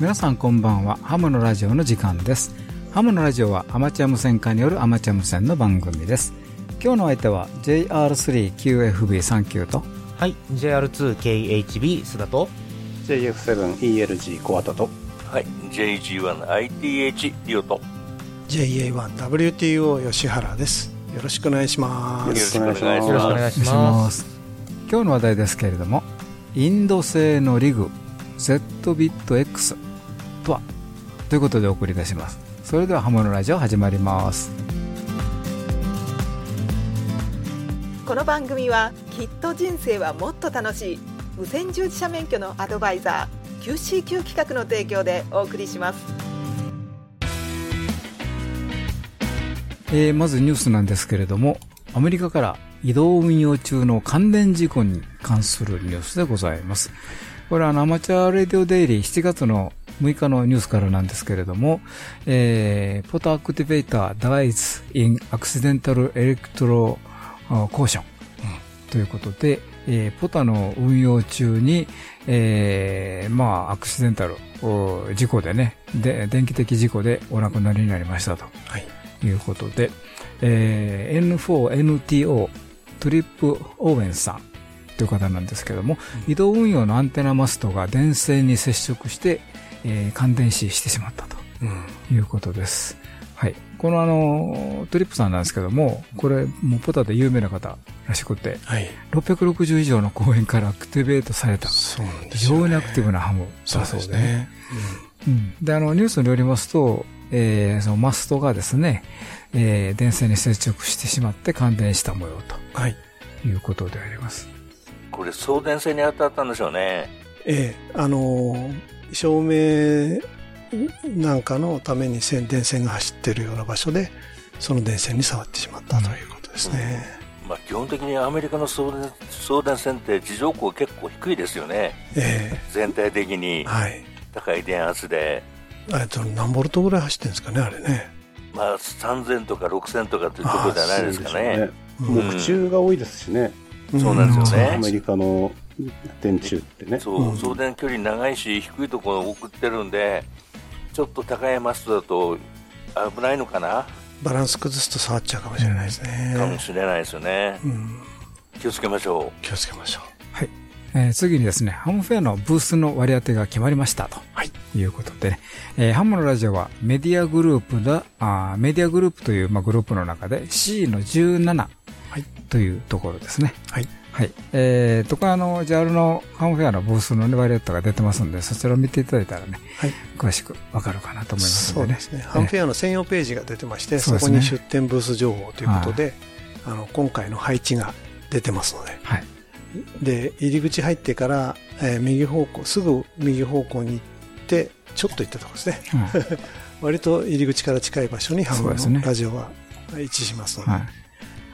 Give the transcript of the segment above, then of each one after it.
皆さんこんばんは。ハムのラジオの時間です。ハムのラジオはアマチュア無線化によるアマチュア無線の番組です。今日の相手は JR3QFB39 と。はい。JR2KHB 須田と。JF7ELG コアタと。はい。JG1ITH リオと。JA1WTO 吉原です。よろしくお願いします。よろしくお願いしよろしくおます。願いします。今日の話題ですけれどもインド製のリグ Z ビット X とは。ということでお送りいたします。それではハムのラジオ始まります。この番組はきっと人生はもっと楽しい無線従事者免許のアドバイザー QCQ 企画の提供でお送りします。えーまずニュースなんですけれども、アメリカから移動運用中の関連事故に関するニュースでございます。これはアマチュアレディオデイリー7月の6日のニュースからなんですけれども、えー、ポタアクティベーター dies in accidental electro caution、ということで、えーポタの運用中に、えーまあ、アクシデンタル、お事故でね、で、電気的事故でお亡くなりになりましたと。はい。いうことで、えー N4NTO トリップ・オーウェンさんという方なんですけども、移動運用のアンテナマストが電線に接触して、えー感電死してしまったということです。はい。このあの、トリップさんなんですけども、これ、もうポタで有名な方らしくて、はい。660以上の公演からアクティベートされた、そうなんで非すよ、ね、常にアクティブなハムそうだそうでですね、うん。で、あの、ニュースによりますと、えーそのマストがですね、えー電線に接触してしまって感電した模様うんはい。ということであります。これ送電線に当たったんでしょうね。ええあのー照明なんかのために線電線が走ってるような場所でその電線に触ってしまったということですね、まあ基本的にアメリカの送電送電線って地上高結構低いですよね。え全体的えに。はい。高い電圧で。えっと何ボルトぐらい走ってるんですかねあれね。まあ3000とか6000とかっていうところじゃないですかね。うん。木中が多いですしね、そうなんですよね。アメリカの電柱ってね。そう、うん。送電距離長いし低いところを送ってるんでちょっと高いマストだと危ないのかな、バランス崩すと触っちゃうかもしれないですね、かもしれないですよね。うん、気をつけましょ気をつけましょう。えー次にですね、ハムフェアのブースの割り当てが決まりましたと。はい。いうことでね、えーハムのラジオはメディアグループだ、あーメディアグループという、まあ、グループの中で C の17はい。というところですね。はいはい。えー、とか、あの、JAL のハムフェアのブースの、ね、割り当てが出てますんで、そちらを見ていただいたらね、はい詳しくわかるかなと思いますのでね。そうですね。ハンフェアの専用ページが出てまして、そねそこに出店ブース情報ということで、あの、今回の配置が出てますので。はい。で、入り口入ってから、えー右方向、すぐ右方向に行って、ちょっと行ったところですね。うん 割と入り口から近い場所にハムのラジオは位置しますので。はい。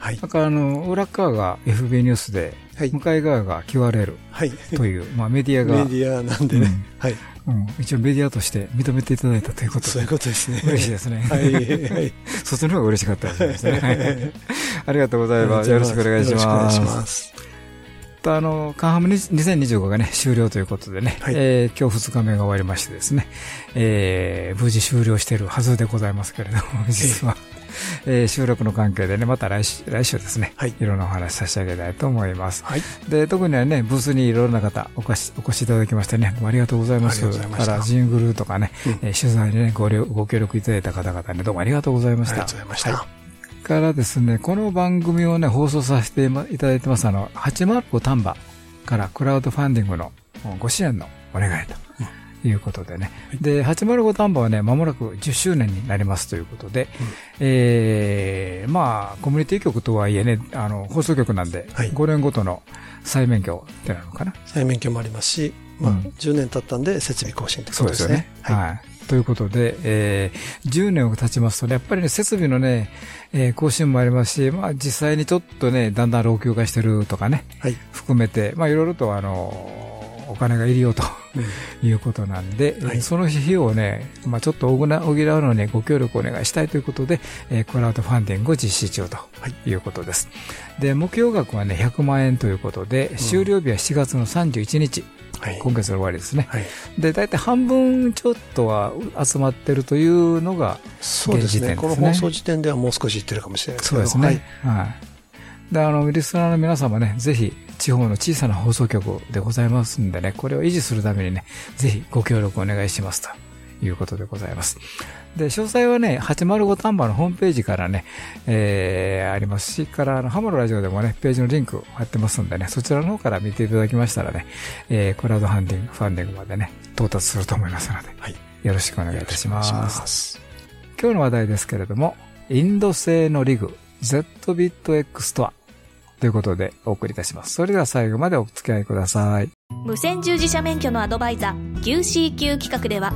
はい。だから、あの、裏側が FB ニュースで、はい向かい側が QRL はい。という、まあ、メディアが、メディアなんでね。はい。うん、一応メディアとして認めていただいたということでそういう、ことですね。嬉しいですね。はい。はい。そっちの方が嬉しかったですね。はいありがとうございます。よろしくお願いしま。ますあの、カンハム2025がね、終了ということでね、はいえー今日2日目が終わりましてですね、えー無事終了しているはずでございますけれども、実は、えー収録の関係でね、また来週、来週ですね、はいいろんなお話差し上げたいと思います。はい。で、特にはね、ブースにいろんな方お越し、お越しいただきましてね、ありがとうございます。から、ジングルとかね、うんえー取材にねご了、ご協力いただいた方々ね、どうもありがとうございました。ありがとうございました。はいからですね、この番組をね、放送させていただいてます、あの、805丹波からクラウドファンディングのご支援のお願いということでね。で、805丹波はね、まもなく10周年になりますということで、えー、まあ、コミュニティ局とはいえね、あの、放送局なんで、はい5年ごとの再免許ってなのかな再免許もありますし、まあ、うん10年経ったんで設備更新ってこそうとですすねでよね。。はい。はい。ということで、えー、10年を経ちますとね、やっぱりね、設備のね、えー更新もありますし、まあ実際にちょっとね、だんだん老朽化してるとかね、はい。含めて、まあいろいろとあのお金がいるよと。いうことなんで、はい、その費用をね、まあ、ちょっと補うのにご協力お願いしたいということで、えー、クラウドファンディングを実施中とい。うことです。で、目標額はね、100万円ということで、終了日は7月の31日。はい、今月の終わりですね。はい、で、大体半分ちょっとは集まってるというのが現時点ですね。この放送時点ではもう少しいってるかもしれないですけど。そうですね。はい、はい。で、あの、リスナーの皆様ね、ぜひ、地方の小さな放送局でございますんでね、これを維持するためにね、ぜひご協力お願いしますということでございます。で、詳細はね、805丹波のホームページからね、えー、ありますし、から、あの、ハモのラジオでもね、ページのリンク貼ってますんでね、そちらの方から見ていただきましたらね、えー、クラウドファンディング、ファンディングまでね、到達すると思いますので、はい、よろしくお願いいたします。ます今日の話題ですけれども、インド製のリグ、ZBitX とはということでお送りいたします。それでは最後までお付き合いください。無線従事者免許のアドバイザー QCQ 企画では、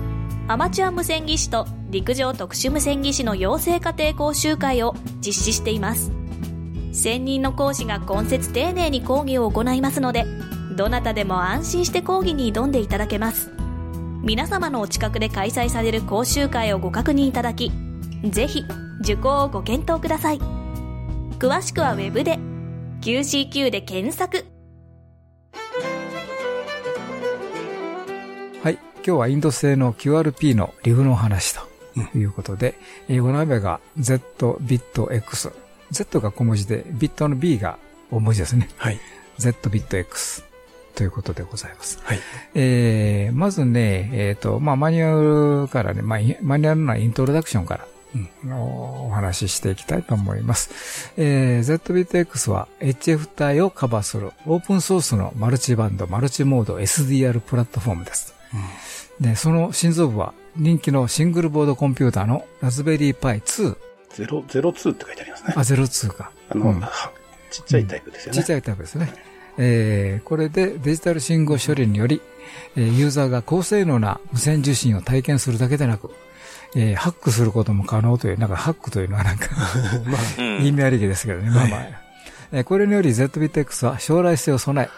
アマチュア無線技師と陸上特殊無線技師の養成家庭講習会を実施しています。専任の講師が今節丁寧に講義を行いますので、どなたでも安心して講義に挑んでいただけます。皆様のお近くで開催される講習会をご確認いただき、ぜひ受講をご検討ください。詳しくは Web で QCQ で検索。はい。今日はインド製の QRP のリグの話ということで、うん、英語の名前が ZBitX Z が小文字でビットの B が大文字ですね。はい。ZBitX ということでございます。はい。えー、まずね、えっ、ー、と、まあ、マニュアルからね、まあ、マニュアルのイントロダクションからお話ししていきたいと思います。えー、ZBitX は HF 帯をカバーするオープンソースのマルチバンド、マルチモード SDR プラットフォームです。うん、で、その心臓部は人気のシングルボードコンピューターのラズベリーパイ2。02って書いてありますね。あ、02か。あの、うん、ちっちゃいタイプですよね。ちっちゃいタイプですね。えー、これでデジタル信号処理により、ユーザーが高性能な無線受信を体験するだけでなく、えー、ハックすることも可能という、なんかハックというのはなんか まあ、意味ありげですけどね。まあまあ。えー、これにより ZBitX は将来性を備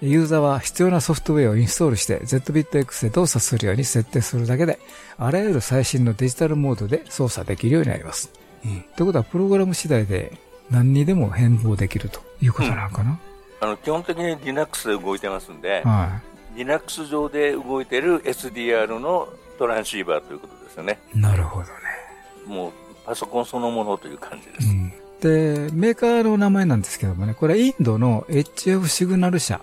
え、ユーザーは必要なソフトウェアをインストールして ZBitX で動作するように設定するだけで、あらゆる最新のデジタルモードで操作できるようになります。うん。ということは、プログラム次第で何にでも変更できるということなのかな、うん、あの基本的に Linux で動いてますんで、はい、Linux 上で動いてる SDR のトランシーバーということですよね。なるほどね。もうパソコンそのものという感じです。うん、で、メーカーの名前なんですけどもね、これはインドの HF シグナル社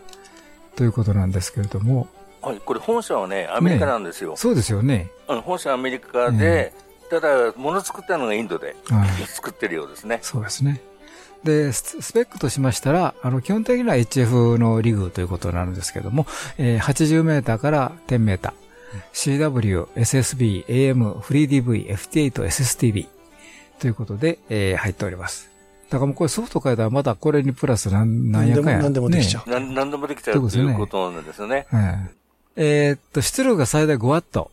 ということなんですけれども。はい、これ本社はね、アメリカなんですよ。ね、そうですよね。本社はアメリカで、ただ、もの作ったのがインドで、作ってるようですね。そうですね。で、スペックとしましたら、あの、基本的には HF のリグということになるんですけども、えー、80メーターから10メーター。CW、SSB、AM、FreeDV、FT8、SSTV ということで、えー、入っております。だからもうこれソフト変えたらまだこれにプラス何何やかや。何でもできちゃう。ね、何でもできちゃうということなんですよね。えー、っと、出力が最大 5W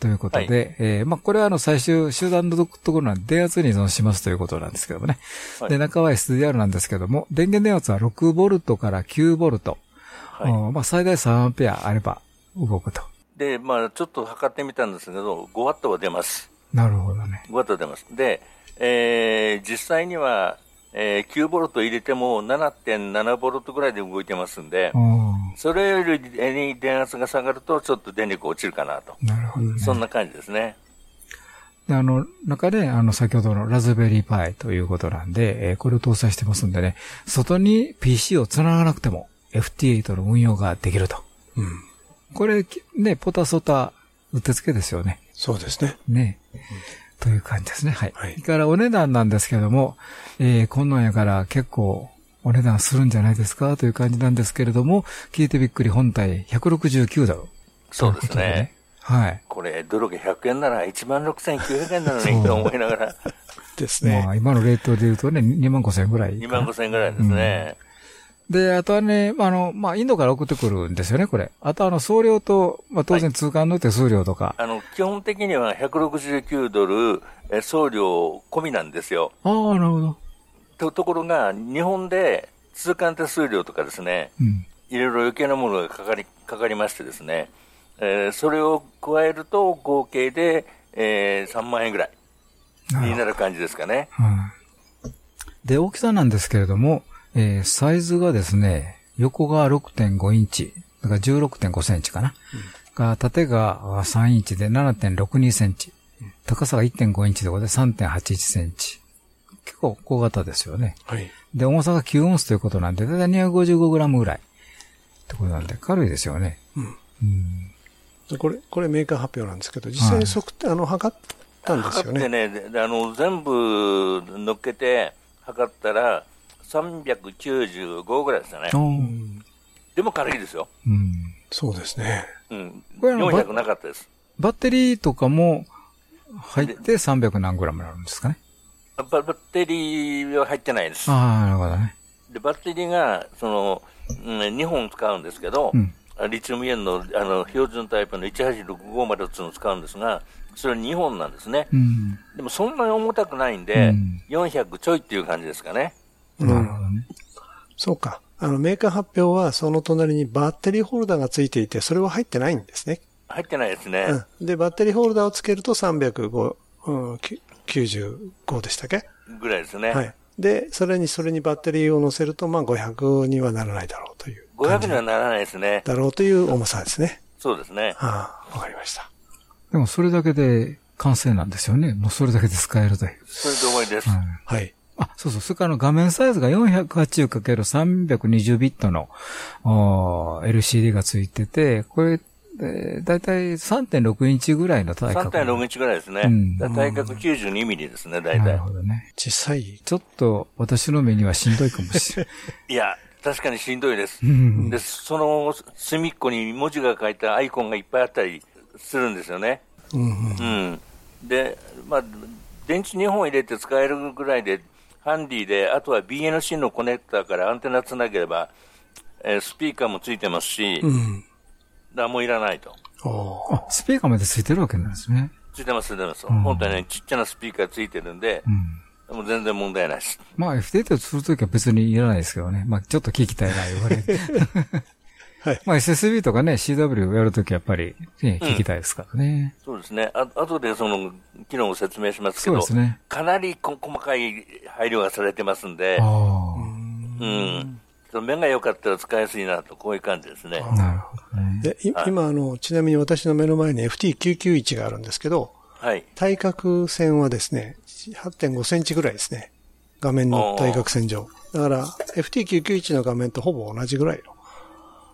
ということで、はい、えー、まあ、これはあの最終集団のところなんで電圧に依存しますということなんですけどもね。はい、で、中は SDR なんですけども、電源電圧は 6V から 9V。はい、まあ、最大 3A あれば動くと。で、まあ、ちょっと測ってみたんですけど、5ワットは出ます。なるほどね。5ワット出ます。で、えー、実際には、えー、9ボルト入れても7.7ボルトぐらいで動いてますんで、それより電圧が下がると、ちょっと電力落ちるかなと。なるほど、ね、そんな感じですね。で、あの、中で、あの、先ほどのラズベリーパイということなんで、えー、これを搭載してますんでね、外に PC を繋がなくても FT8 の運用ができると。うん。これ、ね、ポタソタ、うってつけですよね。そうですね。ね。うん、という感じですね。はい。はい。からお値段なんですけども、えー、こんなんやから結構お値段するんじゃないですかという感じなんですけれども、聞いてびっくり本体169ドル。そうですね。はい。これ、ドルが100円なら16,900円なのにと思いながら。ですね。まあ、今のレートで言うとね、2万5千円ぐらい。2万5千円ぐらいですね。うんで、あとはね、あの、まあ、インドから送ってくるんですよね、これ。あとあの、送料と、まあ、当然通関の手数料とか。はい、あの、基本的には169ドル、え送料込みなんですよ。ああ、なるほど。とところが、日本で通関手数料とかですね、うん、いろいろ余計なものがかかり、かかりましてですね、えー、それを加えると合計で、えー、3万円ぐらいになる感じですかね。で、大きさなんですけれども、えー、サイズがですね、横が6.5インチ、だから16.5センチかな。うん、が縦が3インチで7.62センチ。高さが1.5インチでこれで3.81センチ。結構小型ですよね。はい。で、重さが9オンスということなんで、だいたい255グラムぐらい。ってことなんで、軽いですよね。うん。うん、これ、これメーカー発表なんですけど、実際に測って、はい、あの、測ったんですよね。測ってね、あの、全部乗っけて測ったら、395ぐらいでしたね。でも軽いですよ。うん。そうですね。うん。400なかったです。バッテリーとかも入って300何グラムになるんですかねバッテリーは入ってないです。ああ、なるほどね。で、バッテリーが、その、うん、2本使うんですけど、うん、リチウムイオンのあの標準タイプの18650っていうのを使うんですが、それは2本なんですね。うん、でもそんなに重たくないんで、うん、400ちょいっていう感じですかね。なるほどね。そうか。あの、メーカー発表はその隣にバッテリーホルダーがついていて、それは入ってないんですね。入ってないですね。うん、で、バッテリーホルダーをつけると305、うん、95でしたっけ？ぐらいですね。はい。で、それに、それにバッテリーを乗せると、まあ500にはならないだろうという。500にはならないですね。だろうという重さですね。そうですね。ああ、わかりました。でもそれだけで完成なんですよね。もうそれだけで使えるという。それで終わりです。はい。あ、そうそう。それから画面サイズが 480×320 ビットの LCD がついてて、これえー、だいたい3.6インチぐらいの体格。3.6インチぐらいですね。うん、体格92ミリですね、だいたい。なるほどね。小さい。ちょっと私の目にはしんどいかもしれない。いや、確かにしんどいです。で、その隅っこに文字が書いたアイコンがいっぱいあったりするんですよね。うん、うん、で、まあ、電池2本入れて使えるぐらいで、ハンディで、あとは BNC のコネクターからアンテナつなげれば、えー、スピーカーもついてますし、うん何もいらないと。あ、スピーカーまでついてるわけなんですね。ついてます、ついてます。うん、本当にね、ちっちゃなスピーカーついてるんで、うん、もう全然問題ないです。まあ、FTT をするときは別にいらないですけどね。まあ、ちょっと聞きたいな、言われて。はい。まあ、SSB とかね、CW をやるときはやっぱり、ね、聞きたいですからね。そうですね。あ後でその、機能を説明しますけど、そうですね。かなり細かい配慮がされてますんで、うん。目が良かったら使いやすいなと、こういう感じですね。なるほどね。で、今、あの、ちなみに私の目の前に FT991 があるんですけど、はい。対角線はですね、8.5センチぐらいですね。画面の対角線上。だから、FT991 の画面とほぼ同じぐらいの。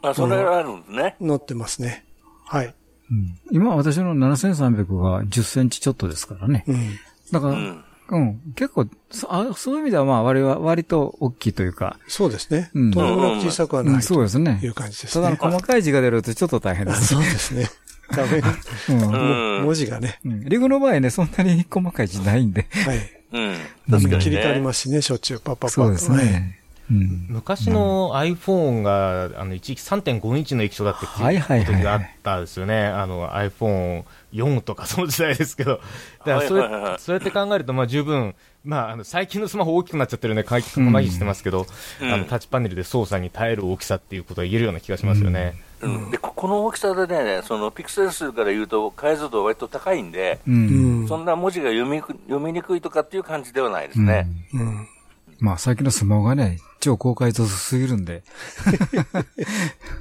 あ、それがあるんですね。乗ってますね。はい。うん、今私の7300が10センチちょっとですからね。うん。だから、うん、うん。結構、あそういう意味ではまあ割は割と大きいというか。そうですね。うん。とん小さくはない、うん、そうですね。いう感じですね。ただ細かい字が出るとちょっと大変です、ね。そうですね。画面、うん、文字がね、うん。リグの場合ね、そんなに細かい字ないんで。はい。うん。確かに、ね。切り替わりますしね、しょっちゅうパッパッパッそうですね。うん、昔の iPhone が、あの、一時期3.5インチの液晶だって聞いた時があったですよね。あの、iPhone4 とかその時代ですけど。だからそれ、そうやって考えると、まあ十分、まあ、あの最近のスマホ大きくなっちゃってるね、回復も麻痺してますけど、うん、あのタッチパネルで操作に耐える大きさっていうことが言えるような気がしますよね。うん、でこの大きさでね、そのピクセル数から言うと、解像度は割と高いんで、うん、そんな文字が読み読みにくいとかっていう感じではないですね。うん。まあ、最近のスマホがね、超高解像すぎるんで、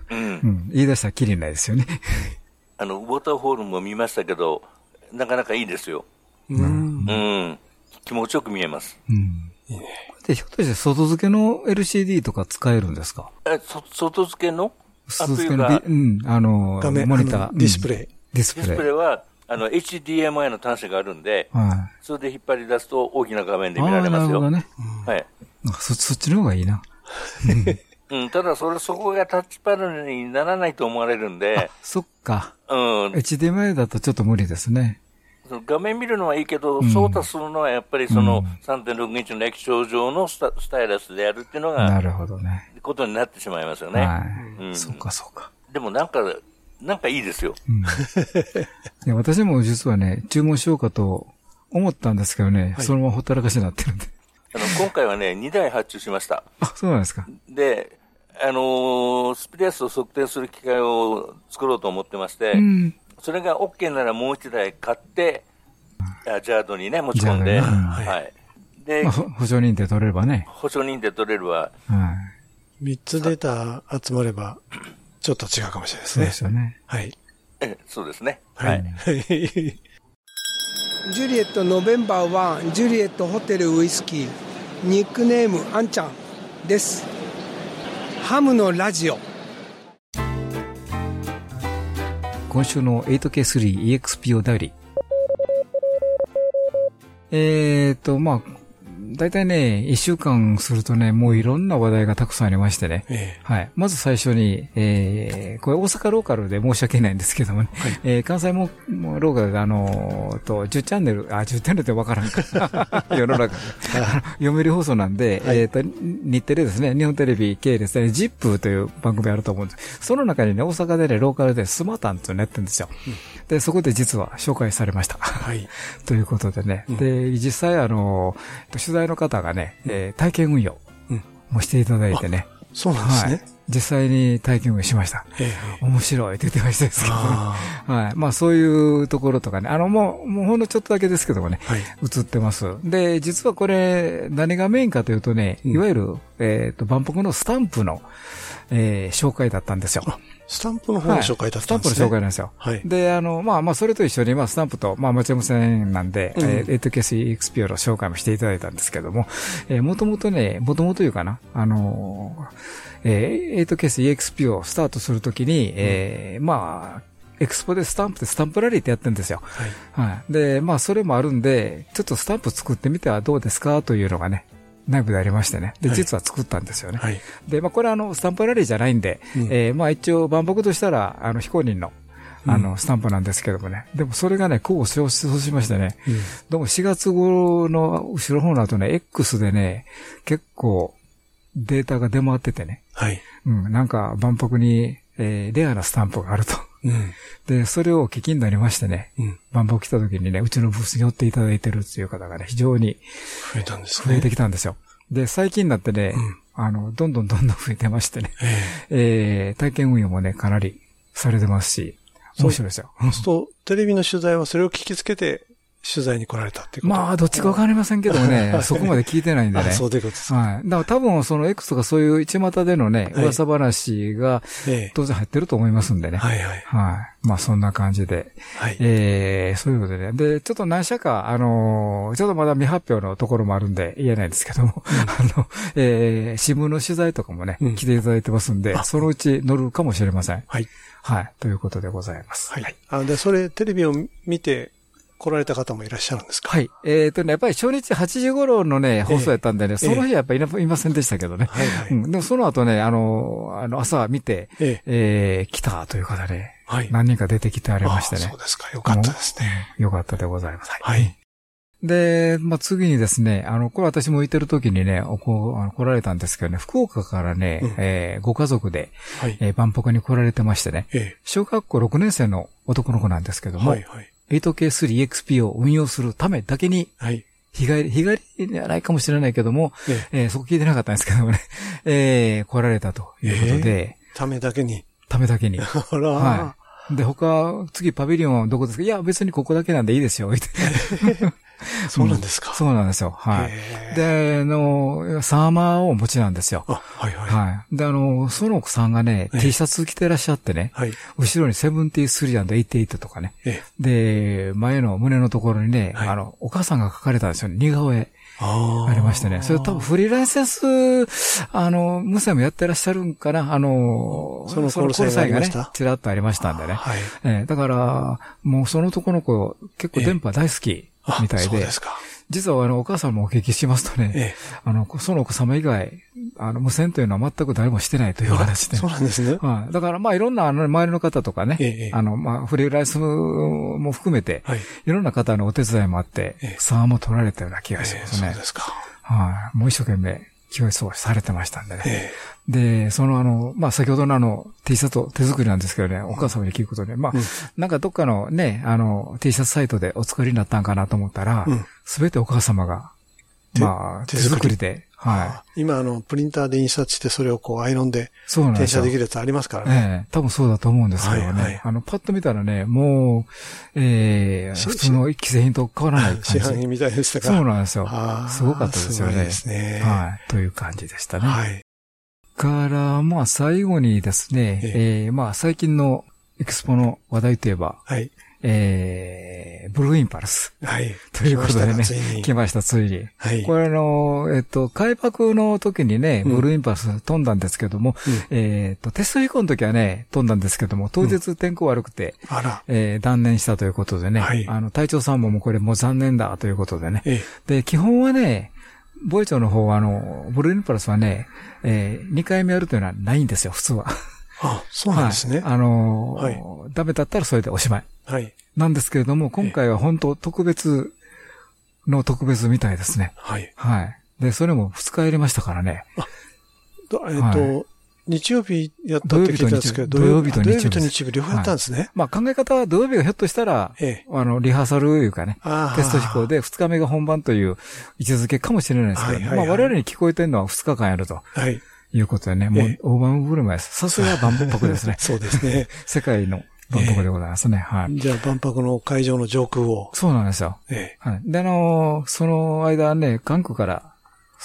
うん、うん言い出したらきりないですよね。あの、ウォーターフォールも見ましたけど、なかなかいいですよ。うん。うん気持ちよく見えます。うん。で、ひょっとして外付けの LCD とか使えるんですかえ、そ、外付けの外付けの、うん、あの、モニター。ディスプレイ。ディスプレイ。ディスプレイは、あの、HDMI の端子があるんで、はい、それで引っ張り出すと大きな画面で見られますよ。なるほどね。はい。そ、そっちの方がいいな。うん、ただそれ、そこがタッチパネルにならないと思われるんで。そっか。うん。HDMI だとちょっと無理ですね。画面見るのはいいけど、操作するのはやっぱりその3.6インチの液晶上のスタスタイラスでやるっていうのが、なるほどね。ことになってしまいますよね。はい。うん、そうか、そうか。でもなんか、なんかいいですよ。うん、私も実はね、注文しようかと思ったんですけどね、はい、そのままほったらかしになってるんで。あの、今回はね、2台発注しました。あ、そうなんですか。で、あのー、スピレスを測定する機械を作ろうと思ってまして、うん、それが OK ならもう一台買って、ジャードにね、持ち込んで、はい。で、まあ、保証認定取れればね。保証認定取れれば。はい。3つデータ集まれば、ちょっと違うかもしれないですね。そうですよね。はい。え、そうですね。はい。ジュリエットノベンバー1、ジュリエットホテルウイスキー、ニックネームあんちゃんです。ハムのラジオ。今週の 8K3EXP を代理。えーと、まあ、大体ね、一週間するとね、もういろんな話題がたくさんありましてね。えはい。まず最初に、えー、これ大阪ローカルで申し訳ないんですけどもね。はい、えー、関西ももローカルであのー、と、10チャンネル、あ、10チャンネルってわからんか。世の中。読売放送なんで、はい、えっ、と、日テレですね、日本テレビ系ですね、ジップという番組あると思うんです。その中にね、大阪でね、ローカルでスマタンっていうのやってるんですよ。うん、で、そこで実は紹介されました。はい。ということでね。うん、で、実際あの、取材の方がね、えー、体験運用もしていただいてね。そうなんですね。はい実際に体験をしました。ええ、面白いって言ってましたですけど、ね、はい。まあそういうところとかね、あのもう、もうほんのちょっとだけですけどもね、はい、映ってます。で、実はこれ、何がメインかというとね、いわゆる、えっ、ー、と、万博のスタンプの、えー、紹介だったんですよ。スタンプの方の紹介だったんですね、はい、スタンプの紹介なんですよ。はい。で、あの、まあまあ、それと一緒に、まあ、スタンプと、まあ、町山線なんで、うん、えー、エイトケース EXP の紹介もしていただいたんですけども、えー、もともとね、もともというかな、あのー、えー、8ケース EXP をスタートするときに、うん、えー、まあ、エクスポでスタンプでスタンプラリーってやってるんですよ。はい。はい。で、まあ、それもあるんで、ちょっとスタンプ作ってみてはどうですかというのがね、内部でありましてね。で、実は作ったんですよね。はい、で、まあ、これはあの、スタンプラリーじゃないんで、うん、えー、まあ、一応、万博としたら、あの、非公認の、あの、スタンプなんですけどもね。でもそれがね、こうそうしましてね、うん、どうも4月頃の後ろ方の後ね、X でね、結構データが出回っててね。はい。うん、なんか万博に、えー、レアなスタンプがあると。うん、で、それを聞きになりましてね、うん、万博来た時にね、うちのブースに寄っていただいてるっていう方がね、非常に増えたんですね。増えてきたんですよ。で、最近になってね、うん、あの、どんどんどんどん 増えてましてね、え体験運用もね、かなりされてますし、面白いですよ。そうすると、テレビの取材はそれを聞きつけて、取材に来られたってことまあ、どっちかわかりませんけどもね、そこまで聞いてないんでね。そうでことですはい。だから多分、その X とかそういう一股でのね、噂話が、当然入ってると思いますんでね。はいはい。はい。まあ、そんな感じで。はい。ええそういうことでね。で、ちょっと何社か、あのちょっとまだ未発表のところもあるんで言えないんですけども、あの、ええ新聞の取材とかもね、来ていただいてますんで、そのうち乗るかもしれません。はい。はい。ということでございます。はい。あ、で、それ、テレビを見て、来られた方もいらっしゃるんですか？はい。えっ、ー、とね、やっぱり初日8時頃のね、放送やったんでね、えー、その日はやっぱりいませんでしたけどね。はいはい、うん。でもその後ね、あの、あの朝見て、えー、えー、来たという方で、はい、何人か出てきてありましてね。そうですか。よかったですね。よかったでございます。はい。で、まあ、次にですね、あの、これ私もいてる時にね、こあの来られたんですけどね、福岡からね、うん、えー、ご家族で、はい、えー、万博に来られてましてね、ええ、小学校6年生の男の子なんですけども、はいはい、8K3XP を運用するためだけに、はい。日帰り、日帰りじゃないかもしれないけども、えええー、そこ聞いてなかったんですけどもね、えー、来られたということで、えー、ためだけに。ためだけに。あら。はい。で、他、次パビリオンはどこですか？いや、別にここだけなんでいいですよ。そうなんですか、うん、そうなんですよ。はい。で、あの、サーマーをお持ちなんですよ。あ、はいはい。はい。で、あの、その子さんがね、T シャツ着てらっしゃってね、はい。後ろに73 88とかね、えで、前の胸のところにね、はい、あの、お母さんが書かれたんですよ、似顔絵。ありましてね。それ多分フリーランセンス、あの、無線もやってらっしゃるんかなあの、そのコールサインがね、ちらっとありましたんでね。はい。えー、だから、もうそのとこの子、結構電波大好き。みたいで。そうですか。実はあの、お母さんもお聞きしますとね、ええ、あの、そのお子様以外、あの、無線というのは全く誰もしてないという話で。そうなんですね。はい。だからまあいろんなあの周りの方とかね、え、あの、まあフリーライスも含めて、はい、いろんな方のお手伝いもあって、ええ、差も取られたような気がしますね。そうですか。はい。もう一生懸命気をそうされてましたんでね。で、そのあの、まあ、先ほどのあの、T シャツ手作りなんですけどね、お母様に聞くことで、まあ、うん、なんかどっかのね、あの、T シャツサイトでお作りになったんかなと思ったら、す、べ、てお母様が、まあ、手作りで、はい。今、あの、プリンターで印刷して、それをこう、アイロンで、転写できるやつありますからね。ええ多分そうだと思うんですけどね。はいはい、あの、パッと見たらね、もう、ええ普通の既製品と変わらない感じ。市販品みたいでしたかそうなんですよ。すごかったですよね。ですね。はい。という感じでしたね。はい。から、まあ、最後にですね、えええー、まあ、最近のエクスポの話題といえば、はい。えー、ブルーインパルス。はい。ということでね、来ました、ついに。はい。これあの、えっと、開幕の時にね、ブルーインパルス飛んだんですけども、うん、えっと、テスト飛行の時はね、飛んだんですけども、当日天候悪くて、うん、あら。えー、断念したということでね、はい。あの、隊長さんももうこれもう残念だということでね。ええ、で、基本はね、防衛庁の方はあの、ブルーインパルスはね、えー、2回目やるというのはないんですよ、普通は。あ、そうなんですね。はい、あのーはい、ダメだったらそれでおしまい。はい。なんですけれども、今回は本当特別の特別みたいですね。はい。はい。で、それも2日やりましたからね。あ、えっ、ー、と、はい、日曜日やったって聞いたんですけど、土曜日と日曜日。土曜日と日曜日両方やったんですね。はい、まあ考え方は土曜日がひょっとしたら、ええ、あの、リハーサルいうかね、テスト飛行で2日目が本番という位置づけかもしれないですけど、はいはいはい、まあ我々に聞こえてるのは2日間やると。はい。いうことでね、もう大盤振る舞いです。さすが万博ですね。そうですね。世界の万博でございますね。はい。じゃあ万博の会場の上空を。そうなんですよ。ええ。はい。で、あのその間ね、韓国から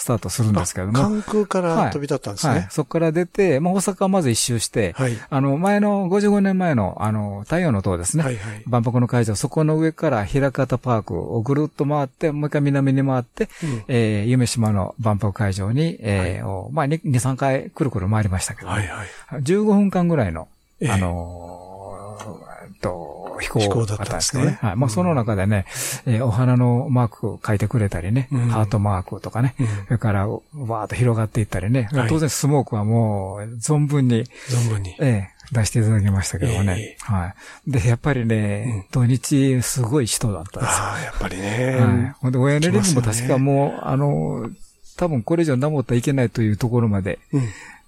スタートするんですけども。関空から飛び立ったんですね。はい。そこから出て、まあ、大阪はまず一周して、はい。あの、前の、55年前の、あの、太陽の塔ですね。はいはい。万博の会場、そこの上から平方パークをぐるっと回って、もう一回南に回って、うん、えー、夢島の万博会場に、えー、はい、まあ、2、3回くるくる回りましたけど、はいはい。15分間ぐらいの、あのー、と、飛行だったんですね。はい。まあ、その中でね、えー、お花のマークを書いてくれたりね、うん、ハートマークとかね、うん、それから、わーっと広がっていったりね、はい、当然スモークはもう、存分に、存分に。ええ出していただきましたけどね。えー、はい。で、やっぱりね、土日すごい人だったんですよ。ああ、やっぱりね。はい。ほんで、親のリズも確かもう、あの、多分これ以上守ったらいけないというところまで、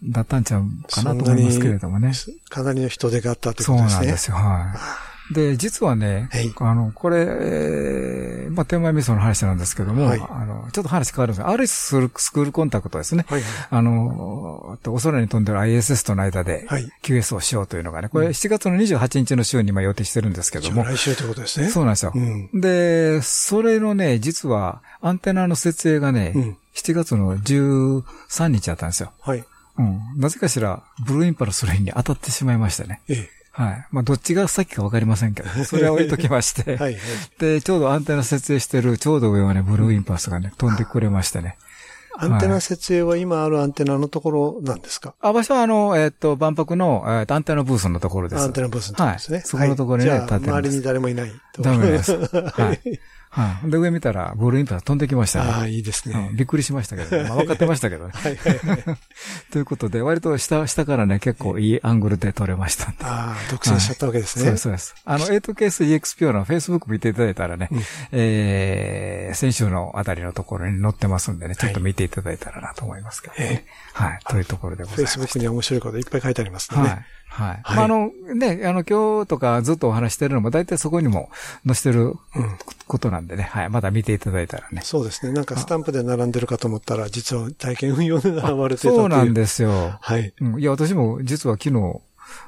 だったんちゃうかなと思いますけれどもね。かなりの人手があったということですね。そうなんですよ。はい。で、実はね、はい、あの、これ、えー、まあ、天満味噌の話なんですけども、はい、あの、ちょっと話変わるんですが、RS スクールコンタクトですね。はい、あの、お空に飛んでる ISS との間で、QS をしようというのがね、これ7月の28日の週に今予定してるんですけども。来週ということですね。そうなんですよ。うん、で、それのね、実は、アンテナの設営がね、うん、7月の13日だったんですよ。はい。うん。なぜかしら、ブルーインパルスレインに当たってしまいましたね。ええ。はい。まあ、どっちが先かわかりませんけど、それは置いときましてはい、はい。で、ちょうどアンテナ設営してる、ちょうど上はね、ブルーインパスがね、飛んでくれましてね。アンテナ設営は今あるアンテナのところなんですか？あ、場所はあの、えっ、ー、と、万博の、えー、アンテナブースのところです。アンテナブースのところですね。はい。そこのところにね、立ってます。周りに誰もいない。ダメです。はい。はい。で、上見たら、ボールインパス飛んできましたね。ああ、いいですね、うん。びっくりしましたけど、まあ分かってましたけどね。はいはい ということで、割と下、下からね、結構いいアングルで撮れましたんで。ああ、独占しちゃったわけですね。はい、そうです、そうです。あの、8ケース EXP の Facebook 見ていただいたらね、うん、えー、先週のあたりのところに載ってますんでね、ちょっと見ていただいたらなと思いますけどね。はい、はい。というところでございます。Facebook に面白いこといっぱい書いてありますね。はい。はい。はい、まあ、あの、ね、あの、今日とかずっとお話してるのも、大体そこにも載せてることなんでね、はい。まだ見ていただいたらね。そうですね。なんかスタンプで並んでるかと思ったら、実は体験運用で並ばれてたそうなんですよ。はい。うん、いや、私も実は昨日、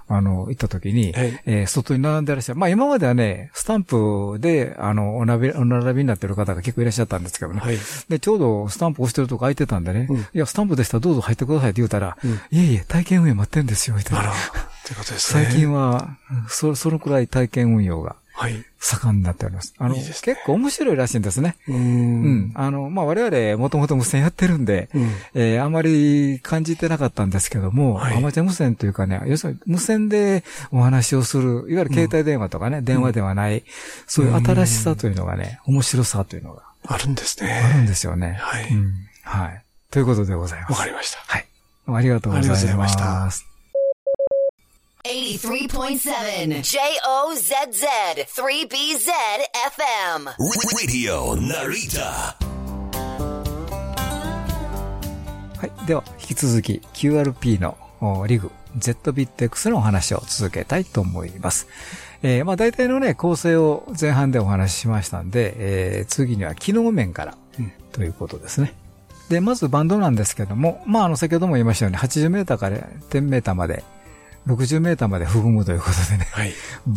あの、行った時に、はい、えー、外に並んでらっしゃる。まあ今まではね、スタンプで、あの、お並び、お並びになってる方が結構いらっしゃったんですけどね。はい、で、ちょうどスタンプ押してるとこ空いてたんでね、うん、いや、スタンプでしたらどうぞ入ってくださいって言うたら、うん、いえいえ、体験運営待ってんですよ、みたいな。ってことですね。最近は、そ、そのくらい体験運用が。はい。盛んになっております。あの、いいね、結構面白いらしいんですね。うん。うん。あの、まあ、我々もともと無線やってるんで、うん、えー、あまり感じてなかったんですけども、はい、アマチュア無線というかね、要するに無線でお話をする、いわゆる携帯電話とかね、うん、電話ではない、そういう新しさというのがね、面白さというのが。あるんですね。あるんですよね。はい。うん、はい。ということでございます。わかりました。はい。ありがとうございました。ありがとうございました。83.7 J-O-Z-Z 3BZ FM Radio Narita はい。では、引き続き QRP のリグ ZBitX のお話を続けたいと思います。えー、まあ大体のね、構成を前半でお話ししましたんで、えー、次には機能面から、ということですね。で、まずバンドなんですけども、まあ、あの、先ほども言いましたように、80メーターから10メーターまで、60メーターまで含むということでね。はい。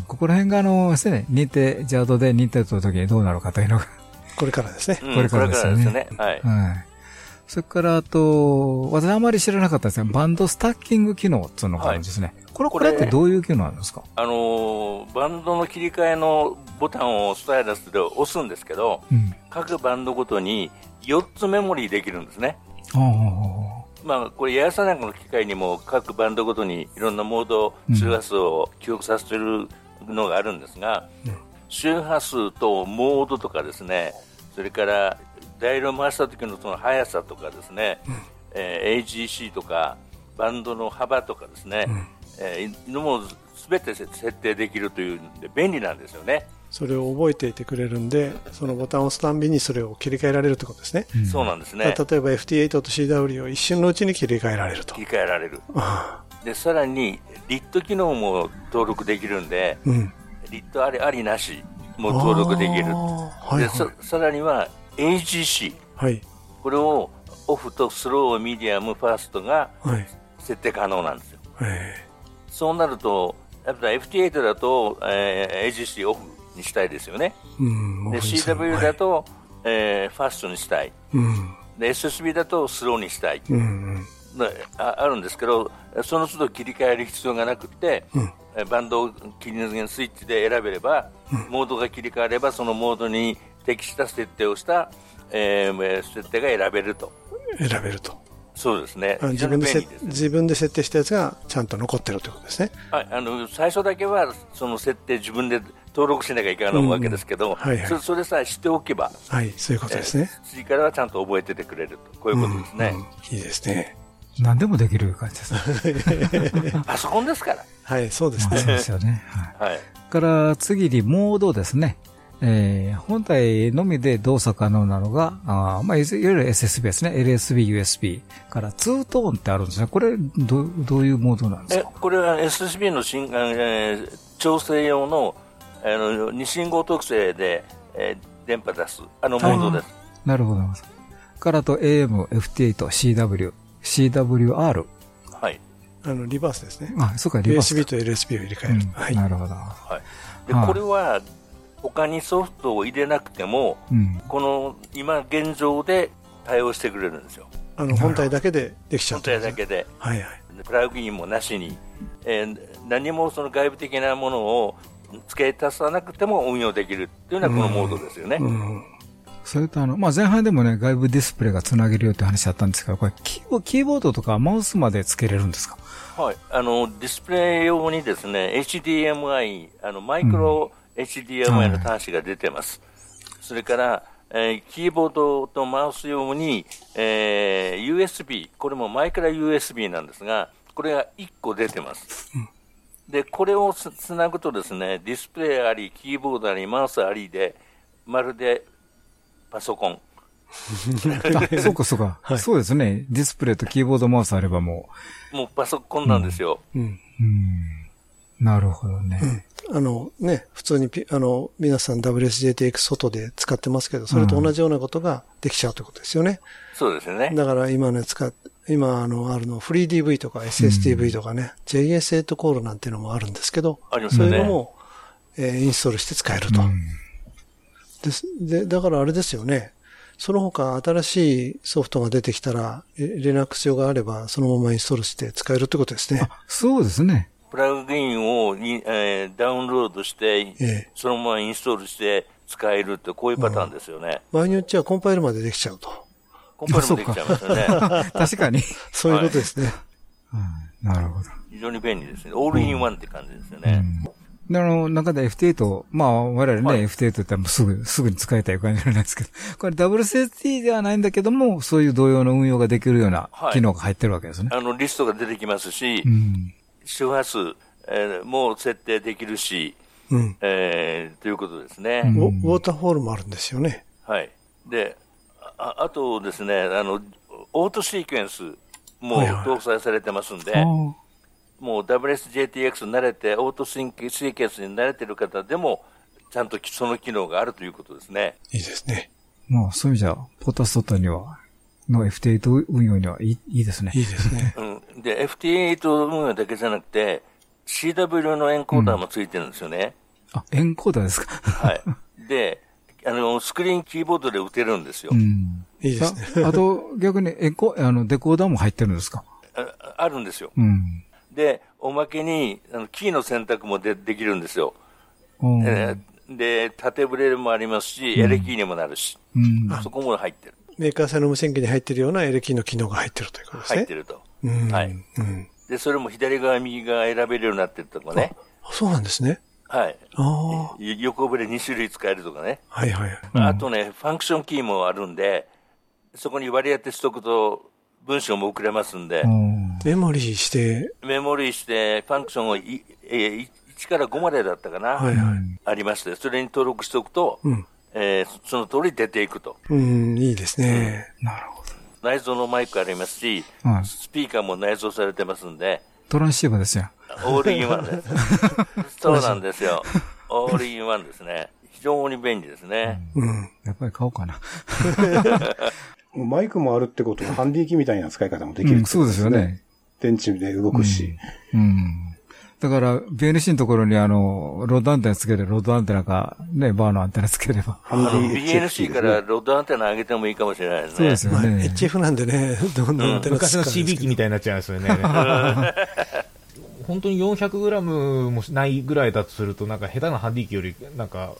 ここら辺が、あの、ですね、認定、ジャードで認定取るときにどうなるかというのが。これからですね。これからですよね。うん、ねはい。はい。それから、あと、私あまり知らなかったですが、バンドスタッキング機能っていうのがあるんですね。はい、これ、これってどういう機能なんですか？あのー、バンドの切り替えのボタンをスタイラスで押すんですけど、うん、各バンドごとに4つメモリーできるんですね。まあ、これ、やさなんかの機械にも各バンドごとにいろんなモード、周波数を記憶させてるのがあるんですが、うん、周波数とモードとかですね、それからダイヤルを回した時のその速さとかですね、うん、えー、AGC とかバンドの幅とかですね、うん、えー、のも全て設定できるというんで便利なんですよね。それを覚えていてくれるんで、そのボタンを押すたんびにそれを切り替えられるということですね。うん、そうなんですね。例えば FT8 と CW を一瞬のうちに切り替えられると。切り替えられる。で、さらに、リット機能も登録できるんで、うん、リットありありなしも登録できる。はいはい、でささらには AGC、はい、これをオフとスロー、ミディアム、ファーストが設定可能なんですよ。はい、そうなると、やっぱ FT8 だと、えー、AGC オフにしたいですよね。うん、で CW だと、はい、えー、ファーストにしたい。うん、で SSB だとスローにしたい。うんああるんですけど、その都度切り替える必要がなくて、うん、バンドを切り抜けのスイッチで選べれば、うん、モードが切り替われば、そのモードに適した設定をした、えー、設定が選べると。選べると。そうですね。自分で、ね、自分で設定したやつがちゃんと残ってるということですね。はい、あの、最初だけは、その設定自分で登録しなきゃいけないわけですけど、はいはい、そそれさえ知っておけば、はい、そういうことですね。次からはちゃんと覚えててくれると。こういうことですね。うんうん、いいですね。何でもできる感じですね。パソコンですから。はい、そうですね。そうですよね。はい。はい、から次にモードですね。えー、本体のみで動作可能なのが、あまあ、いわゆる SSB ですね。LSB、USB から2トーンってあるんですね。これ、どどういうモードなんですか？これは SSB の新、えー、調整用のあの二信号特性で、えー、電波出す、あのモードです。なるほど。からと AM、FT8、CW、CWR。はい。あの、リバースですね。あ、そうか、リバース。USB と LSB を入れ替える。うん、はい。なるほど。はい。で、これは、他にソフトを入れなくても、うん、この今現状で対応してくれるんですよ。あの本体だけでできちゃう本体だけで、はいはい、プラグインもなしに、えー、何もその外部的なものを付け足さなくても運用できるっていうのはこのモードですよね。うん。うんそれとあの、まあ、前半でもね、外部ディスプレイがつなげるよって話あったんですけど、これキーボ、キーボードとかマウスまで付けれるんですか？はい。あの、ディスプレイ用にですね、HDMI、あの、マイクロ HDMI の端子が出てます。うん、それから、えー、キーボードとマウス用に、えー、USB、これもマイクロ USB なんですが、これが1個出てます。うんで、これをつなぐとですね、ディスプレイあり、キーボードあり、マウスありで、まるでパソコン。そうかそうか、はい、そうですね。ディスプレイとキーボードマウスあればもう。もうパソコンなんですよ。うん。うん、なるほどね。うん、あのね、普通にあの、皆さん WSJTX 外で使ってますけど、それと同じようなことができちゃうということですよね。そうですね。だから今ね、使っ今、あの、あるの、フリー DV とか SSDV とかね、うん、JS8 コールなんていうのもあるんですけど、ありますね。そういうのも、えー、インストールして使えると。うん、ですで、だからあれですよね。その他新しいソフトが出てきたら、Linux 用があれば、そのままインストールして使えるってことですね。そうですね。プラグインをえー、ダウンロードして、ええ、そのままインストールして使えるって、こういうパターンですよね。場合によっちゃコンパイルまでできちゃうと。コンパイルもできちゃいますよね。確かに。そういうことですね、はい、なるほど。非常に便利ですね。オールインワンって感じですよね。うん、あの、中で FT8、まあ、我々ね、はい、FT8 ってもうすぐ、すぐに使いたい感じなんですけど、これ WST ではないんだけども、そういう同様の運用ができるような機能が入ってるわけですね。はい、あの、リストが出てきますし、うん、周波数、えー、も設定できるし、うん、えー、ということですね、うん、ウォーターフォールもあるんですよね。はい。で、ああとですね、あの、オートシークエンスも搭載されてますんで、はいはい、もう WSJTX 慣れて、オートシーケンスに慣れてる方でも、ちゃんとその機能があるということですね。いいですね。まあ、そういう意味じゃ、ポタストタにはの FT8 運用にはいいいいですね。いいですね。うん。で、FT8 運用だけじゃなくて、CW のエンコーダーもついてるんですよね。うん、あ、エンコーダーですか？はい。で、あの、スクリーンキーボードで打てるんですよ。うん。いいですね。あと、逆にエコ、あの、デコーダーも入ってるんですか？ああるんですよ。うん。で、おまけに、あのキーの選択もでできるんですよ。えー、で、縦ブレもありますし、うん、エレキーにもなるし、うん、そこも入ってる。メーカー製の無線機に入ってるようなエレキーの機能が入ってるということですね。入ってると。うん、はい、うん。で、それも左側、右側選べるようになってるとかね。そうなんですね。はい。あ横ブレ2種類使えるとかね。はいはい。あとね、ファンクションキーもあるんで、そこに割り当てしとくと、文章も送れますんで。メモリーして。メモリーして、ファンクションをい、え1から5までだったかな。はいはい。ありまして、それに登録しておくと、うん、えー、その通り出ていくと。うん、いいですね。うん、なるほど。内蔵のマイクありますし、うん、スピーカーも内蔵されてますんで。トランシーバーですよ。オールインワンです。そうなんですよ。オールインワンですね。非常に便利ですね。うん。やっぱり買おうかな。マイクもあるってことはハンディ機みたいな使い方もできる、ねうん、そうですよね。電池で動くし。うん、うんだから、BNC のところにあの、ロッドアンテナつけて、ロッドアンテナか、ね、バーのアンテナつければ。BNC からロッドアンテナ上げてもいいかもしれないですね。そうですよね。HF なんでね、どんどんアンテナ昔の CB 機みたいになっちゃいますよね。本当に 400g もないぐらいだとすると、なんか下手なハンディ機より、なんか、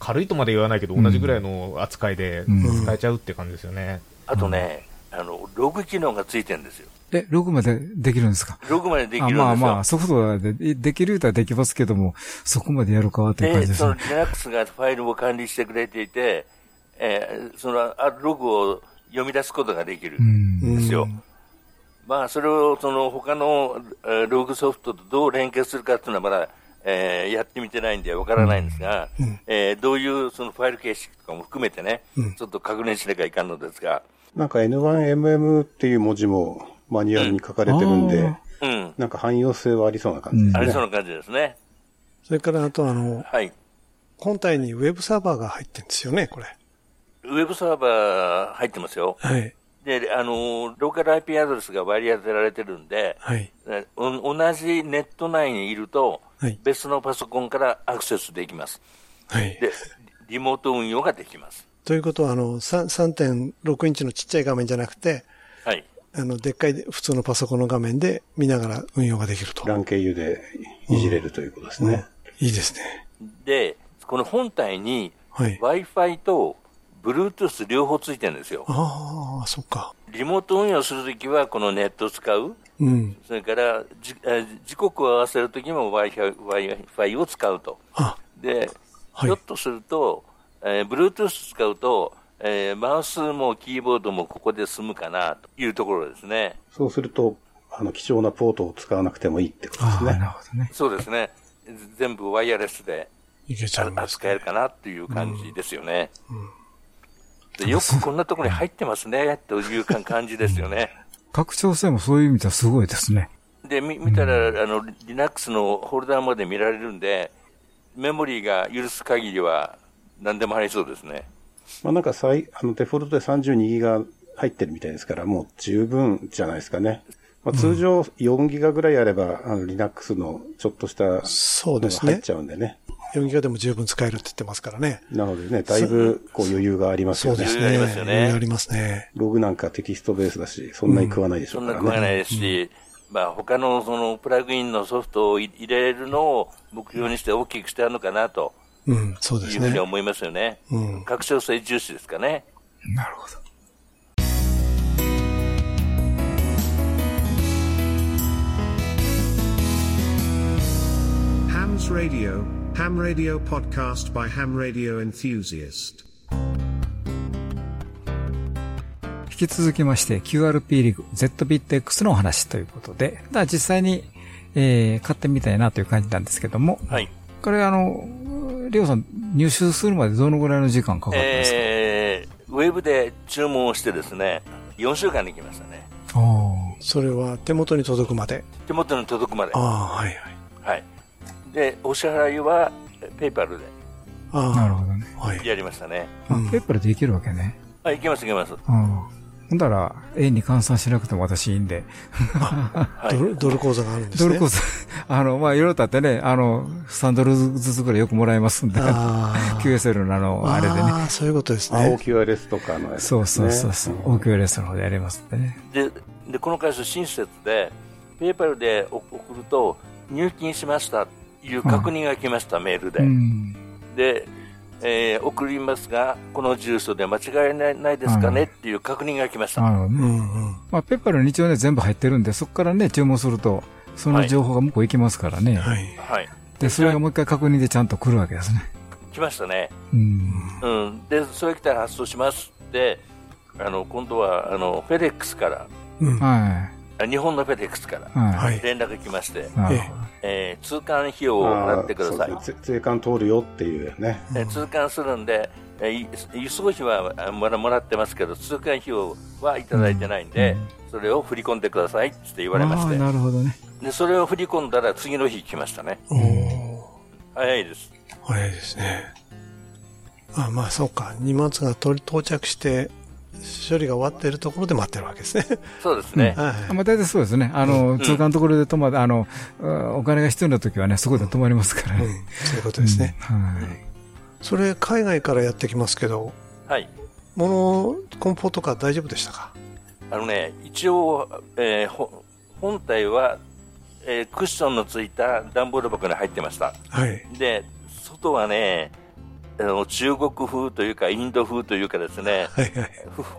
軽いとまで言わないけど、同じぐらいの扱いで使えちゃうって感じですよね。あとね、あの、ログ機能がついてるんですよ。え、ログまでできるんですか？ログまでできるんですよ。まあまあ、ソフトでできるとはできますけども、そこまでやるかっていう感じですね。で、その Linux がファイルを管理してくれていて、えー、そのログを読み出すことができるんですよ。まあ、それをその他のログソフトとどう連携するかっていうのはまだ、えー、やってみてないんでわからないんですが、うん、えー、どういうそのファイル形式とかも含めてね、うん、ちょっと確認しなきゃいかんのですが。なんか N1MM っていう文字もマニュアルに書かれてるんで、うん、なんか汎用性はありそうな感じですね。ありそうな感じですね。それからあとあの、はい。本体にウェブサーバーが入ってるんですよね、これ。ウェブサーバー入ってますよ。はい。で、あの、ローカル IP アドレスが割り当てられてるんで、はい。同じネット内にいると、はい、別のパソコンからアクセスできます。はい。で、リモート運用ができます。ということは、あの、3.6インチのちっちゃい画面じゃなくて、はい。あの、でっかい普通のパソコンの画面で見ながら運用ができると。ラン経由でいじれるということですね。いいですね。で、この本体に、はい、Wi-Fi と Bluetooth 両方ついてるんですよ。ああ、そっか。リモート運用するときはこのネットを使う。うん。それからじ、時刻を合わせるときも Wi-Fi, Wi-Fi を使うと。あで、はい、ひょっとすると、えー、Bluetooth 使うと、えー、マウスもキーボードもここで済むかなというところですね。そうすると、あの、貴重なポートを使わなくてもいいってことですね。なるほどね。そうですね。全部ワイヤレスで、いけちゃう、ね、扱えるかなっていう感じですよね。うんうんでよくこんなところに入ってますね、という感じですよね。拡張性もそういう意味ではすごいですね。で、見見たら、あの、Linux のホルダーまで見られるんで、メモリーが許す限りは何でも入りそうですね。まあなんか最、あのデフォルトで32ギガ入ってるみたいですから、もう十分じゃないですかね。まあ、通常4ギガぐらいあれば、あの Linux のちょっとしたそうですね。入っちゃうんでね。4ギガでも十分使えるって言ってますからね。なのでね、だいぶこう余裕がありますよね。そうですね。余裕ありますね。ログなんかテキストベースだし、そんなに食わないでしょうからね。うん、そんな食わないですし、うん、まあ他のそのプラグインのソフトを入れるのを目標にして大きくしてあるのかなと。うん、そうですね。いうふうに思いますよね。うん。拡張性重視ですかね。なるほど。Ham's Radio, Ham Radio Podcast by Ham Radio Enthusiast. 引き続きまして QRP リグ ZBitX のお話ということで、だ実際に、えー、買ってみたいなという感じなんですけども、はい。これあの、リオさん入手するまでどのぐらいの時間かかったんですか？えー、ウェブで注文をしてですね、4週間できましたね。ああ。それは手元に届くまで？手元に届くまで。ああ、はいはい。はい。で、お支払いはペイパルで。ああ。なるほどね。はい。やりましたね。あ、ペイパルでいけるわけね。あ、いけますいけます。あほんだら、円に換算しなくても私いいんで。ドル、ドル口座があるんですね。ドル口座。あの、まあ、いろいろとあってね、あの、3ドルずつぐらいよくもらえますんで。QSL のあの、あれでね。ああ、そういうことですね。OQRS とかのやつ、ね。そうそうそうそう。OQRS の方でやりますんでね。で、で、この会社親切で、ペーパルで送ると、入金しましたいう確認が来ました、メールで。で、えー、送りますが、この住所で間違いないですかね、っていう確認が来ました。なるほどね。まあ、ペッパルに一応ね、全部入ってるんで、そこからね、注文すると、その情報が向こう行きますからね。はい。はい。で、それがもう一回確認でちゃんと来るわけですね。来ましたね。うん。うん。で、それ来たら発送しますって、あの、今度は、あの、フェデックスから、うん、はい。日本のフェデックスから、はい、連絡来まして、はい、えー、通関費用を払ってください。通関通るよっていうね。えー、通関するんで、えー、輸送費はまだもらってますけど、通関費用はいただいてないんで、うん、それを振り込んでくださいって言われまして。なるほどね。で、それを振り込んだら次の日来ましたね。早いです。早いですね。あまあそうか。荷物が到着して、処理が終わっているところで待ってるわけですね。そうですね。はい、まあ大体そうですね。あの、通関のところで止まあの、お金が必要な時はね、そこで止まりますからね。そういうことですね。はい。それ、海外からやってきますけど、はい。もの、梱包とか大丈夫でしたか？あのね、一応、えー、本体は、えー、クッションのついた段ボール箱に入ってました。はい。で、外はね、あの中国風というか、インド風というかですね、はいはい、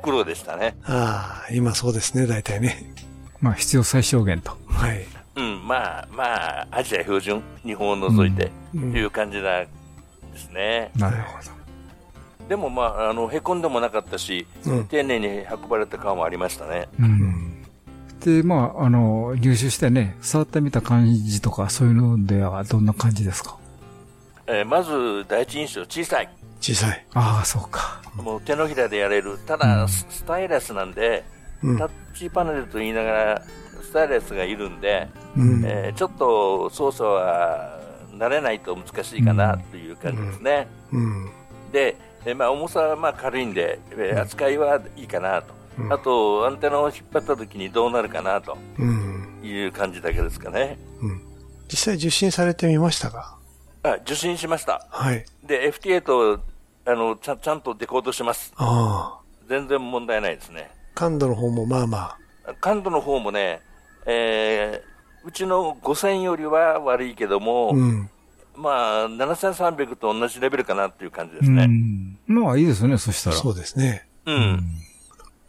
袋でしたね。ああ、今そうですね、大体ね。まあ、必要最小限と。はい。うん、まあ、まあ、アジア標準、日本を除いて、という感じなんですね。なるほど。でも、まあ、あの、へこんでもなかったし、うん、丁寧に運ばれた感はありましたね。うん。で、まあ、あの、入手してね、触ってみた感じとか、そういうのではどんな感じですか？えー、まず第一印象、小さい。小さい。ああ、そうか。もう手のひらでやれる。ただ、うん、スタイラスなんで、うん、タッチパネルと言いながら、スタイラスがいるんで、うん、えー、ちょっと操作は慣れないと難しいかなという感じですね。で、えー、まあ、重さはまあ軽いんで、えー、扱いはいいかなと。あと、アンテナを引っ張った時にどうなるかなという感じだけですかね。実際受信されてみましたか？あ受信しました。はい。で、FT8、あの、ちゃちゃんとデコードします。ああ。全然問題ないですね。感度の方もまあまあ。感度の方もね、えー、うちの5000よりは悪いけども、うん、まあ、7300と同じレベルかなっていう感じですね。まあ、いいですね、そしたら。そうですね。うん。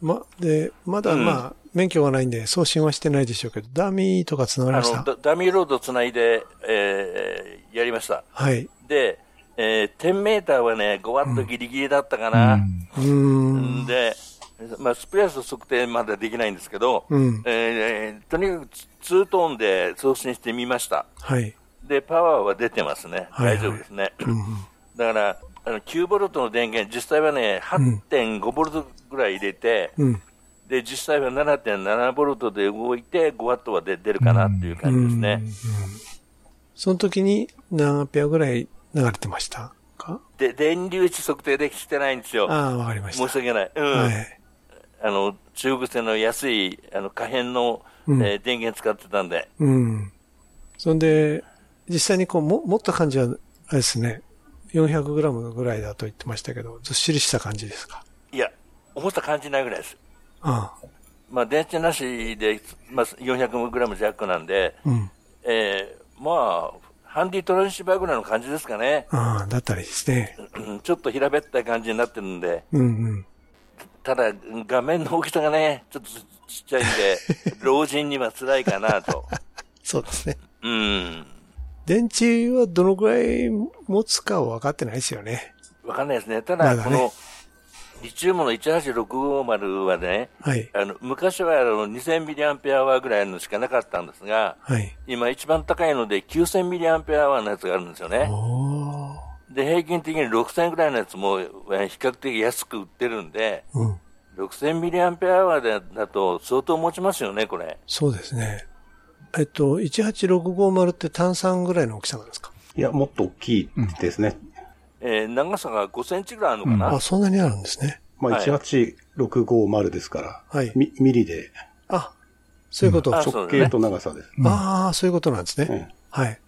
ま、で、まだまあ、免許がないんで送信はしてないでしょうけど、ダミーとか繋がりました？ダミーロード繋いで、えー、やりました。はい。で、えー、10メーターはね、5ワットギリギリだったかな。うん。で、まあ、スプレース測定まだできないんですけど、うん、えー、とにかく2トーンで送信してみました。はい。で、パワーは出てますね。はいはい、大丈夫ですね。うん、だから、あの9ボルトの電源、実際はね、8.5ボルトぐらい入れて、うん、で、実際は7.7ボルトで動いて5ワットは出るかなっていう感じですね。その時に何アンペアぐらい流れてましたか？で、電流値測定できてないんですよ。ああ、わかりました。申し訳ない。うん。はい、あの、中国製の安い、あの、可変の、うん、えー、電源使ってたんで。うん。そんで、実際にこう、も、持った感じは、あれですね、400グラムぐらいだと言ってましたけど、ずっしりした感じですか？いや、重さ感じないぐらいです。まあ、電池なしで、まあ、400グラム弱なんで、うん、えー、まあ、ハンディトランシーバーぐらいの感じですかね。ああ、だったりですね。ちょっと平べったい感じになってるんで。うんうん、ただ、画面の大きさがね、ちょっとちっちゃいんで、老人には辛いかなと。そうですね。うん。電池はどのぐらい持つかは分かってないですよね。分かんないですね。ただ、この、リチウムの18650はね、はい、あの昔はあの2000ミリアンペアワーぐらいのしかなかったんですが、はい、今一番高いので9000ミリアンペアワーのやつがあるんですよね。で、平均的に6000ぐらいのやつも比較的安く売ってるんで、うん、6000ミリアンペアワーだと相当持ちますよね、これ。そうですね。えっと、18650って炭酸ぐらいの大きさなんですか？いや、もっと大きいですね。えー、長さが5センチぐらいあるのかな、うん、あ、そんなにあるんですね。まあ、18650 650ですから、はい、ミミリで。あ、そういうこと。直径と長さです。ああ、そういうことなんですね。はい。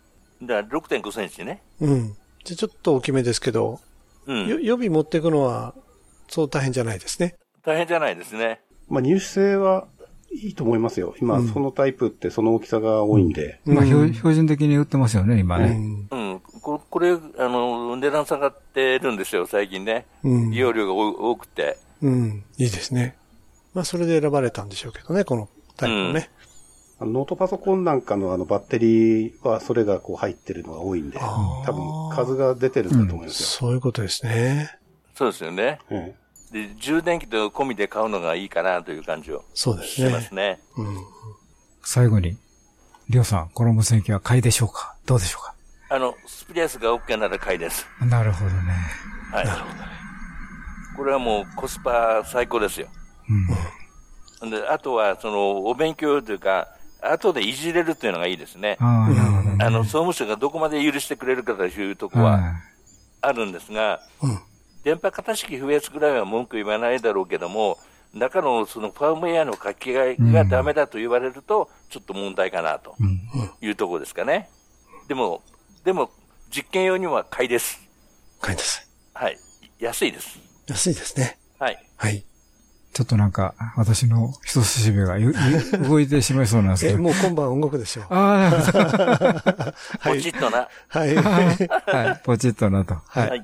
だから6.5センチね。うん。じゃちょっと大きめですけど、うん、予備持っていくのは、そう大変じゃないですね。大変じゃないですね。まあ入手性はいいと思いますよ。今、そのタイプってその大きさが多いんで。まあ、標準的に売ってますよね、今ね。うん。ここれ、あの、値段下がってるんですよ、最近ね。利用量が多くて。うん。いいですね。まあ、それで選ばれたんでしょうけどね、このタイプのね。ノートパソコンなんかのあのバッテリーはそれがこう入ってるのが多いんで、多分数が出てるんだと思いますよ。そういうことですね。そうですよね。うんで、充電器と込みで買うのがいいかなという感じをそうですね。しますね。うん。最後に、りょうさん、この無線機は買いでしょうか？どうでしょうか？あの、スプリアスが OK なら買いです。なるほどね。はい。なるほどね。これはもうコスパ最高ですよ。うん。で、あとは、その、お勉強というか、後でいじれるっていうのがいいですね。ああ、なるほど、ね、あの、総務省がどこまで許してくれるかというとこは、あるんですが、うん、電波型式増やすぐらいは文句言わないだろうけども、中のそのファームウェアの書き換えがダメだと言われると、ちょっと問題かなというところですかね。でも、でも、実験用には買いです。買いです。はい。安いです。安いですね。はい。はい。ちょっとなんか、私の人差し指が動いてしまいそうなんですけど。え、もう今晩動くでしょう。ああ、ポチッとな。はい。はい。ポチッとなと。はい。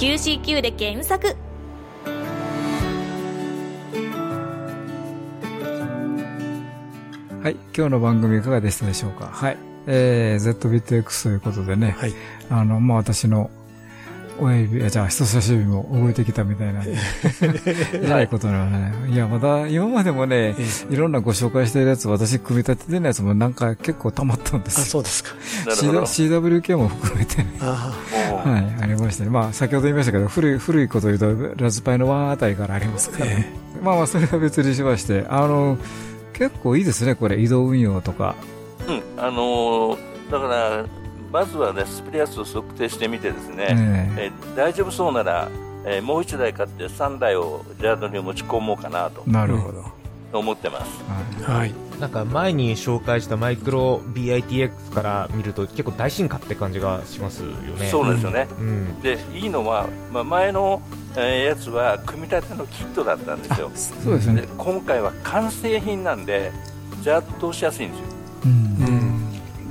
QCQ で検索はい。今日の番組いかがでしたでしょうか？はい。えー、ZBitX ということでね。はい。あの、まあ、私の親指、じゃあ人差し指も動いてきたみたいな。えらいことなのね。いや、まだ今までもね、いろんなご紹介してるやつ、私組み立ててるやつもなんか結構溜まったんですあ、そうですか。CWK も含めてね。はい、ありましたね。まあ、先ほど言いましたけど、古い、古いこと言うと、ラズパイのワンあたりからありますからね。まあまあ、それは別にしまして、あの、結構いいですね、これ、移動運用とか。うん、あのー、だから、まずはね、スプリアスを測定してみてですね、えー、大丈夫そうなら、えー、もう1台買って3台をジャードに持ち込もうかなと。なるほど。思ってます。はい。なんか前に紹介したマイクロ BITX から見ると結構大進化って感じがしますよね。そうですよね。うん、で、いいのは、まあ、前の、えー、やつは組み立てのキットだったんですよ。そうですね。今回は完成品なんで、ジャード通しやすいんですよ。うん。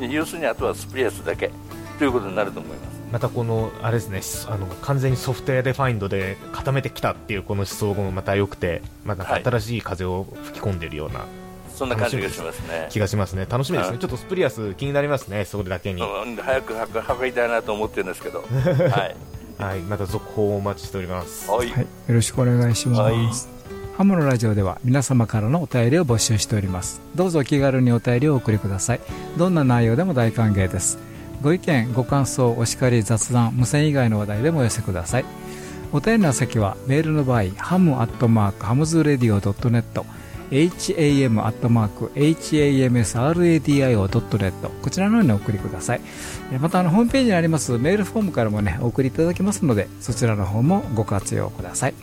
要するにあとはスプリアスだけ。ということになると思います。またこのあれですねあの完全にソフトウェアデファインドで固めてきたっていうこの思想もまた良くて、まあ、新しい風を吹き込んでいるような、はい、そんな感じがしますね。気がしますね。楽しみですね。ちょっとスプリアス気になりますねそれだけに、うん、早く測りたいなと思ってるんですけど。はい、はい、また続報をお待ちしております、はい、はい、よろしくお願いします、はいハムのラジオでは皆様からのお便りを募集しております。どうぞお気軽にお便りをお送りください。どんな内容でも大歓迎です。ご意見、ご感想、お叱り、雑談、無線以外の話題でもお寄せください。お便りの先はメールの場合、ハムアットマークハムズレディオ .net ham アットマーク hamsradio.net こちらの方にお送りください。またあのホームページにありますメールフォームからもね、お送りいただけますので、そちらの方もご活用ください。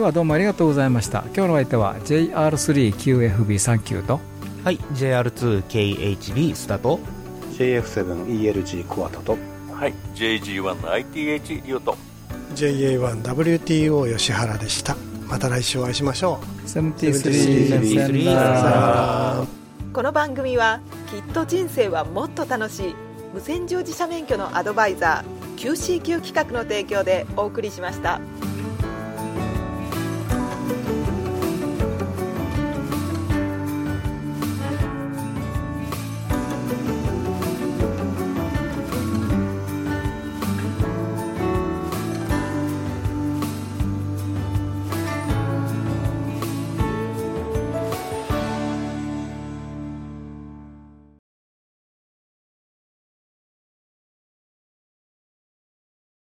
今日はどうもありがとうございました。今日の相手は JR3QFB39 と。はい JR2KHB スタート JF7ELG コアタと。はい JG1ITH リオと JA1WTO 吉原でした。また来週お会いしましょう。73この番組はきっと人生はもっと楽しい無線乗自社免許のアドバイザー QCQ 企画の提供でお送りしました。